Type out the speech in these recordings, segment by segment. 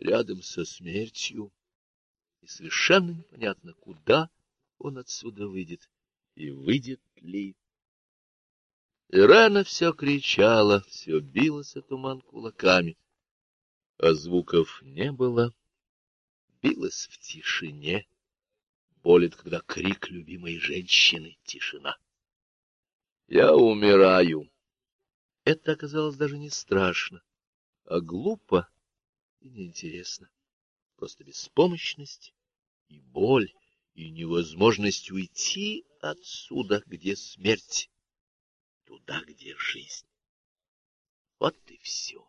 рядом со смертью, и совершенно непонятно, куда он отсюда выйдет, и выйдет ли. Ирена все кричала, все билась о туман кулаками, а звуков не было, билась в тишине. Болит, когда крик любимой женщины — тишина. Я умираю. Это оказалось даже не страшно, а глупо и неинтересно. Просто беспомощность и боль, и невозможность уйти отсюда, где смерть, туда, где жизнь. Вот и все.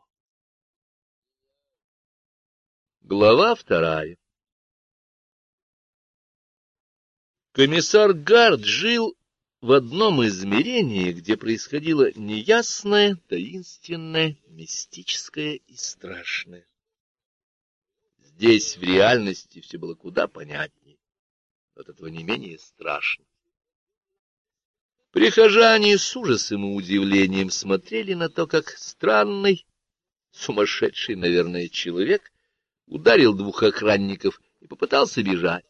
Глава вторая Комиссар Гард жил в одном измерении, где происходило неясное, таинственное, мистическое и страшное. Здесь в реальности все было куда понятнее, от этого не менее страшно. Прихожане с ужасом и удивлением смотрели на то, как странный, сумасшедший, наверное, человек ударил двух охранников и попытался бежать.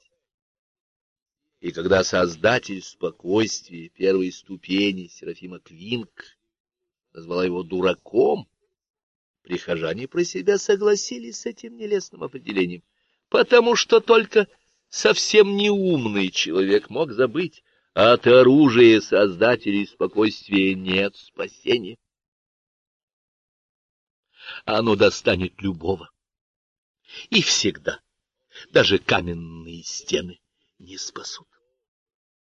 И когда создатель спокойствия первой ступени Серафима Квинк назвала его дураком, прихожане про себя согласились с этим нелестным определением, потому что только совсем неумный человек мог забыть, от оружия создателей спокойствия нет спасения. Оно достанет любого. И всегда, даже каменные стены не спасут.